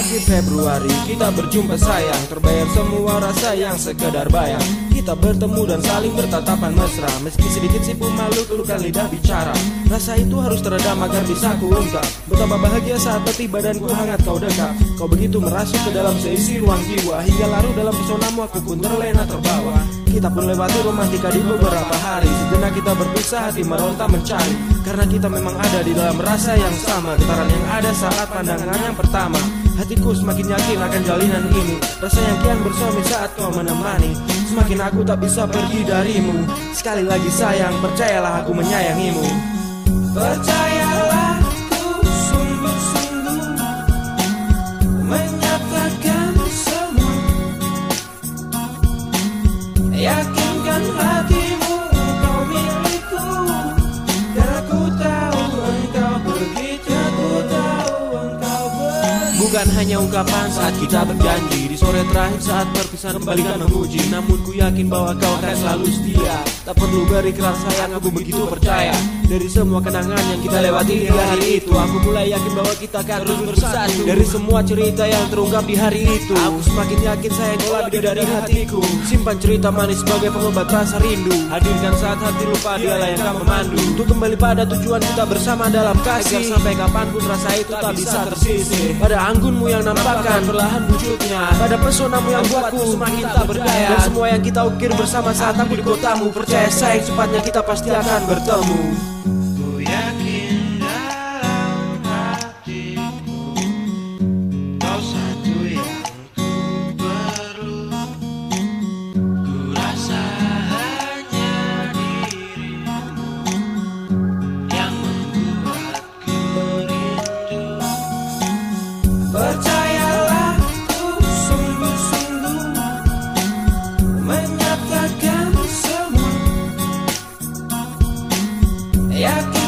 Akhir Februari kita berjumpa sayang. Terbayar semua rasa yang sekedar bayang. Kita bertemu dan saling bertatapan mesra. Meski sedikit sih pun malu keluhkan lidah bicara. Rasa itu harus teredam agar bisa kuungkap Betapa bahagia saat peti badanku hangat kau dekat. Kau begitu merasuk ke dalam seisi ruang jiwa. Hingga larut dalam pesonamu aku pun terlena terbawa. Kita pun lewati romantika di beberapa hari. Sejenak kita berpisah hati meronta mencari. Karena kita memang ada di dalam rasa yang sama. Getaran yang ada saat pandangan yang pertama Hatiku semakin yakin akan jalinan ini. Rasa yang kian bersuami saat kau menemani. Semakin aku tak bisa pergi darimu. Sekali lagi sayang, percayalah aku menyayangimu. Percayalah Bukan hanya ungkapan saat kita berjanji. Di sore terakhir saat berpisah kembali kan memuji. Namun ku yakin bahwa kau akan selalu setia. Tak perlu berikrar sayang aku begitu percaya. Dari semua kenangan yang kita lewati di hari itu Aku mulai yakin bahwa kita akan terus bersatu. Dari semua cerita yang terungkap di hari itu Aku semakin yakin sayang kau lebih dari hatiku. Simpan cerita manis sebagai pengobat rasa rindu. Hadirkan saat hati lupa dialah yang akan memandu. Untuk kembali pada tujuan kita bersama dalam kasih. Agar sampai kapan pun rasa itu tak bisa tersisih. Pada anggunmu yang nampakkan perlahan wujudnya. Pada pesonamu yang buatku semakin tak berdaya. Dan semua yang kita ukir bersama saat aku di kotamu Percaya sayang cepatnya kita pasti akan bertemu Yeah.